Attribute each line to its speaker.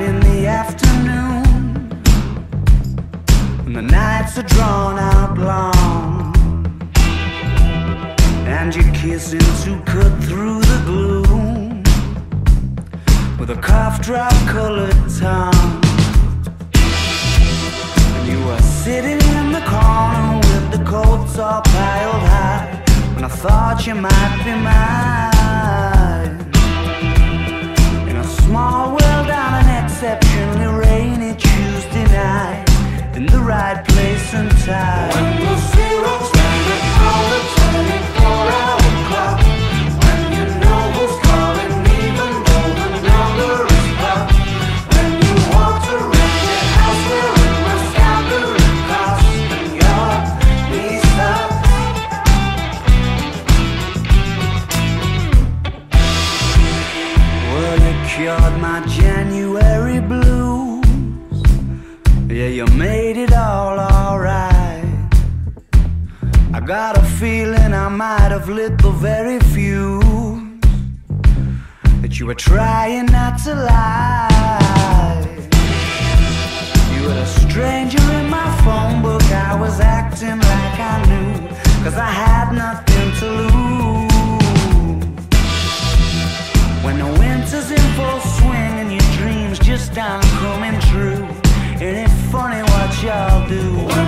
Speaker 1: in the afternoon. And the nights are drawn out long. And your kisses to cut through the gloom. With a cough drop colored tongue. And you were sitting in the corner With the coats all piled high. When I thought you might be mine. In the right place and time. When the zero's standing on the 24-hour clock, when you know who's calling, even though the number is blocked. When you walk around your house wearing my scalpel cross, and your knees stop. Well, you cured my January blues. You made it all alright. I got a feeling I might have lit the very fuse that you were trying not to lie. You were a stranger in my phone book. I was acting like I knew, cause I had nothing to lose. When the winter's in full swing and your dreams just aren't coming true. It ain't funny what y'all do?